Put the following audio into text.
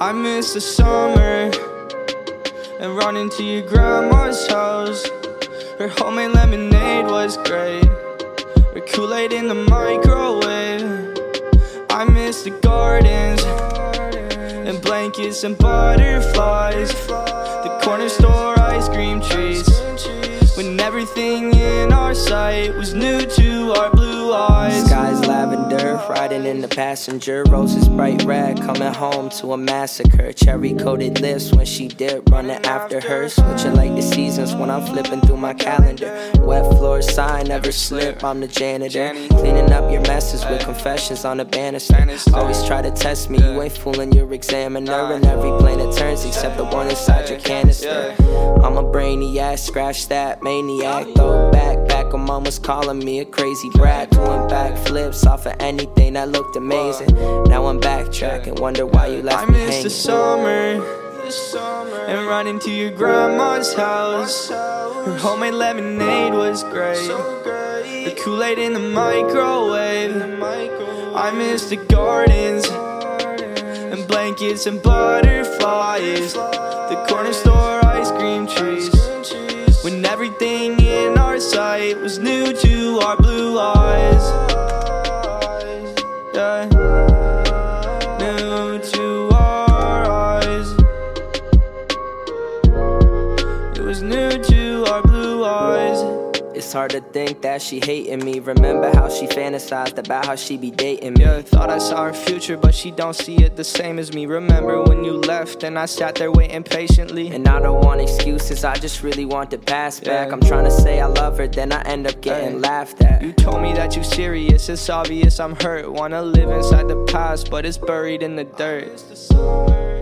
I miss the summer and running to your grandma's house. Her homemade lemonade was great. Her Kool-Aid in the microwave. I miss the gardens and blankets and butterflies. The corner store ice cream trees. When everything in our sight was new to our riding in the passenger. Roses bright red, coming home to a massacre. Cherry coated lips when she did, running after her. Switching like the seasons when I'm flipping through my calendar. Wet floor sign, never slip. I'm the janitor. Cleaning up your messes with confessions on the banister. Always try to test me, you ain't fooling your examiner. And every plane planet turns except the one inside your canister. I'm a brainiac, scratch that maniac. Throw back, back when mom was calling me a crazy brat. Doing backflips off of anything that looked amazing. Now I'm backtracking, wonder why you left I me miss the summer and running to your grandma's house. Her homemade lemonade was great. The Kool-Aid in the microwave. I miss the gardens and blankets and butterflies. The corner store ice cream trees. When everything in our sight was new to our blue eyes. New to our blue eyes. It's hard to think that she hating me. Remember how she fantasized about how she be dating me. Yeah, thought I saw her future, but she don't see it the same as me. Remember when you left and I sat there waiting patiently? And I don't want excuses, I just really want to pass back. Yeah. I'm trying to say I love her, then I end up getting Hey. laughed at. You told me that you serious, it's obvious I'm hurt. Wanna live inside the past, but it's buried in the dirt.